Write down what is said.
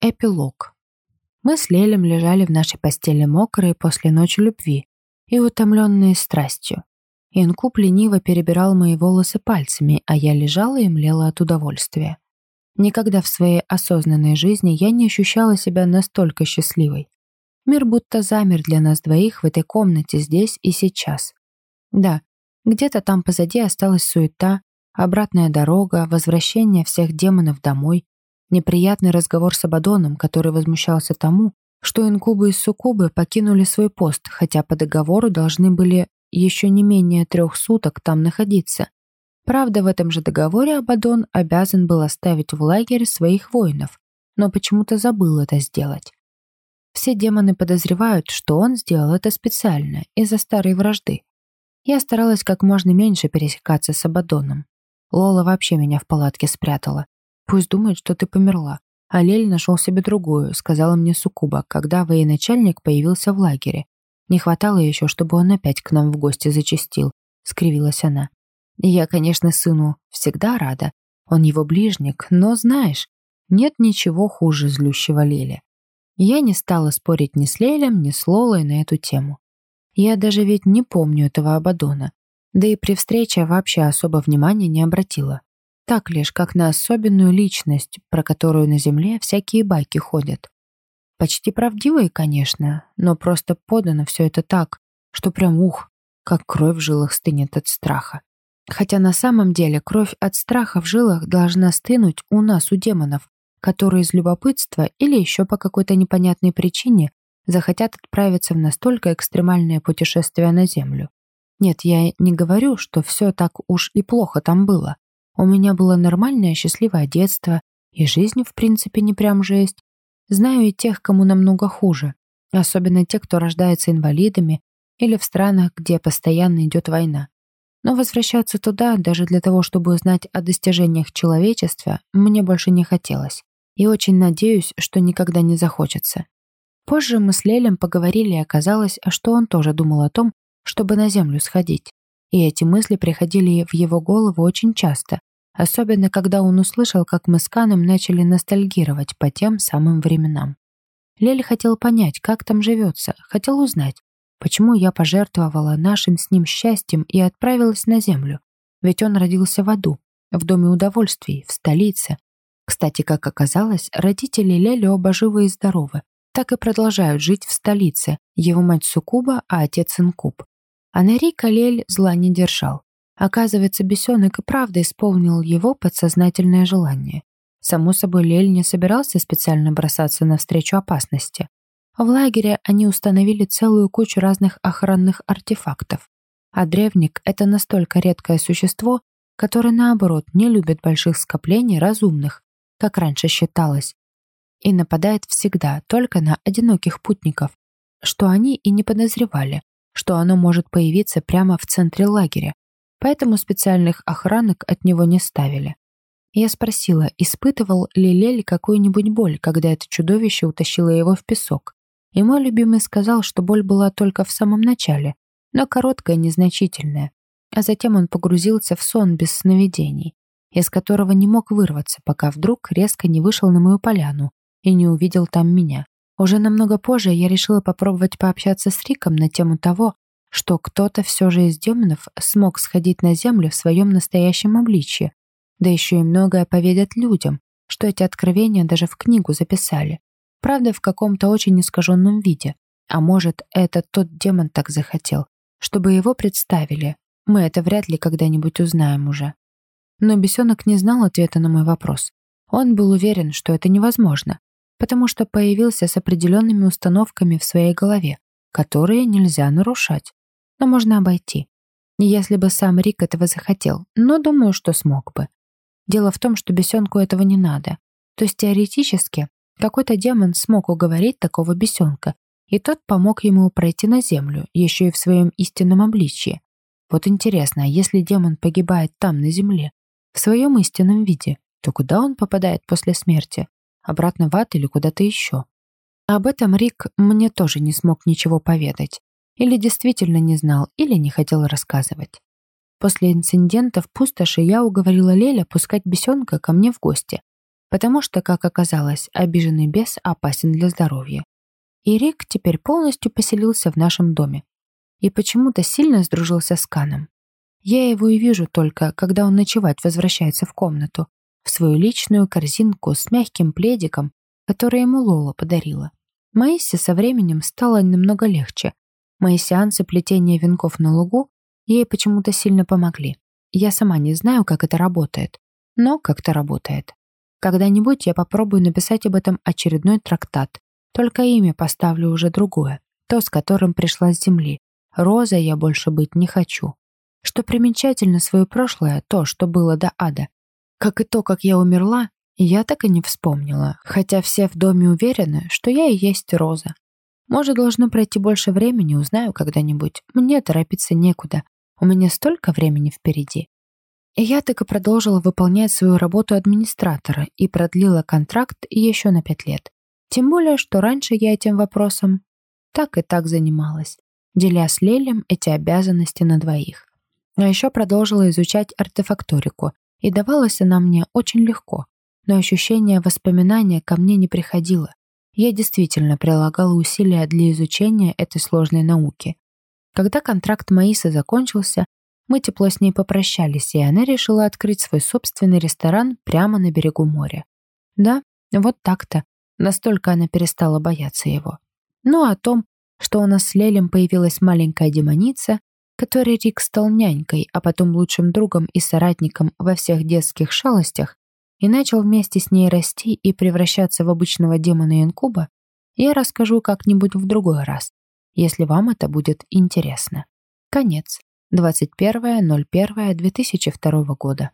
Эпилог. Мы с Лелем лежали в нашей постели мокрые после ночи любви и утомленные страстью. Инкуб лениво перебирал мои волосы пальцами, а я лежала и млела от удовольствия. Никогда в своей осознанной жизни я не ощущала себя настолько счастливой. Мир будто замер для нас двоих в этой комнате здесь и сейчас. Да, где-то там позади осталась суета, обратная дорога, возвращение всех демонов домой, неприятный разговор с Абадоном, который возмущался тому, что инкубы и суккубы покинули свой пост, хотя по договору должны были еще не менее трех суток там находиться. Правда, в этом же договоре Абадон обязан был оставить в лагере своих воинов, но почему-то забыл это сделать. Все демоны подозревают, что он сделал это специально, из-за старой вражды. Я старалась как можно меньше пересекаться с Абадоном. Лола вообще меня в палатке спрятала. Пусть думает, что ты померла. А Лель нашел себе другую, сказала мне Сукуба, когда военачальник появился в лагере. Не хватало еще, чтобы он опять к нам в гости зачастил, скривилась она. Я, конечно, сыну всегда рада. Он его ближник, но, знаешь, нет ничего хуже злющего Леля. Я не стала спорить ни с Лелем, ни с Лолой на эту тему. Я даже ведь не помню этого Абадона. Да и при встрече вообще особо внимания не обратила. Так лишь, как на особенную личность, про которую на земле всякие байки ходят. Почти правдивые, конечно, но просто подано все это так, что прям ух, как кровь в жилах стынет от страха. Хотя на самом деле кровь от страха в жилах должна стынуть у нас, у демонов, которые из любопытства или еще по какой-то непонятной причине захотят отправиться в настолько экстремальное путешествие на Землю. Нет, я не говорю, что все так уж и плохо там было. У меня было нормальное счастливое детство, и жизнь, в принципе, не прям жесть. Знаю и тех, кому намного хуже. Особенно те, кто рождается инвалидами или в странах, где постоянно идет война. Но возвращаться туда, даже для того, чтобы узнать о достижениях человечества, мне больше не хотелось. И очень надеюсь, что никогда не захочется. Позже мы с Лелем поговорили, и оказалось, что он тоже думал о том, чтобы на землю сходить. И эти мысли приходили в его голову очень часто, особенно когда он услышал, как мы с Каном начали ностальгировать по тем самым временам. Лель хотел понять, как там живется, хотел узнать, почему я пожертвовала нашим с ним счастьем и отправилась на землю. Ведь он родился в аду, в доме удовольствий, в столице. Кстати, как оказалось, родители Лели оба живы и здоровы, так и продолжают жить в столице, его мать Сукуба, а отец Инкуб. А Нари Калель зла не держал. Оказывается, бесенок и правда исполнил его подсознательное желание. Само собой, Лель не собирался специально бросаться навстречу опасности. В лагере они установили целую кучу разных охранных артефактов. А древник — это настолько редкое существо, которое, наоборот, не любит больших скоплений разумных, как раньше считалось, и нападает всегда только на одиноких путников, что они и не подозревали, что оно может появиться прямо в центре лагеря, поэтому специальных охранок от него не ставили. Я спросила, испытывал ли Лель какую-нибудь боль, когда это чудовище утащило его в песок. И мой любимый сказал, что боль была только в самом начале, но короткая, незначительная. А затем он погрузился в сон без сновидений, из которого не мог вырваться, пока вдруг резко не вышел на мою поляну и не увидел там меня. Уже намного позже я решила попробовать пообщаться с Риком на тему того, что кто-то все же из демонов смог сходить на землю в своем настоящем обличье, да еще и многое поведать людям, что эти откровения даже в книгу записали. Правда, в каком-то очень искаженном виде. А может, это тот демон так захотел, чтобы его представили. Мы это вряд ли когда-нибудь узнаем уже. Но бесенок не знал ответа на мой вопрос. Он был уверен, что это невозможно, потому что появился с определенными установками в своей голове, которые нельзя нарушать, но можно обойти. Если бы сам Рик этого захотел, но думаю, что смог бы. Дело в том, что бесенку этого не надо. То есть теоретически какой-то демон смог уговорить такого бесенка, и тот помог ему пройти на землю, еще и в своем истинном обличье. Вот интересно, а если демон погибает там, на земле, в своем истинном виде, то куда он попадает после смерти? обратно в ад или куда-то еще. Об этом Рик мне тоже не смог ничего поведать. Или действительно не знал, или не хотел рассказывать. После инцидента в пустоши я уговорила Леля пускать бесенка ко мне в гости. потому что, как оказалось, обиженный бес опасен для здоровья. И Рик теперь полностью поселился в нашем доме и почему-то сильно сдружился с Каном. Я его и вижу только, когда он ночевать возвращается в комнату, в свою личную корзинку с мягким пледиком, который ему Лола подарила. Маисе со временем стало намного легче. Мои сеансы плетения венков на лугу ей почему-то сильно помогли. Я сама не знаю, как это работает, но как-то работает. Когда-нибудь я попробую написать об этом очередной трактат, только имя поставлю уже другое, то, с которым пришла с земли. Роза я больше быть не хочу. Что примечательно свое прошлое, то, что было до ада. Как и то, как я умерла, я так и не вспомнила, хотя все в доме уверены, что я и есть Роза. Может, должно пройти больше времени, узнаю когда-нибудь. Мне торопиться некуда. У меня столько времени впереди. И я так и продолжила выполнять свою работу администратора и продлила контракт еще на пять лет. Тем более, что раньше я этим вопросом так и так занималась, деля с Лелем эти обязанности на двоих. А еще продолжила изучать артефакторику, и давалась она мне очень легко, но ощущение воспоминания ко мне не приходило. Я действительно прилагала усилия для изучения этой сложной науки. Когда контракт Маисы закончился, мы тепло с ней попрощались, и она решила открыть свой собственный ресторан прямо на берегу моря. Да, вот так-то. Настолько она перестала бояться его. Ну а о том, что у нас с Лелем появилась маленькая демоница, которой Рик стал нянькой, а потом лучшим другом и соратником во всех детских шалостях, и начал вместе с ней расти и превращаться в обычного демона-инкуба, я расскажу как-нибудь в другой раз, если вам это будет интересно. Конец. 21.01.2002 года.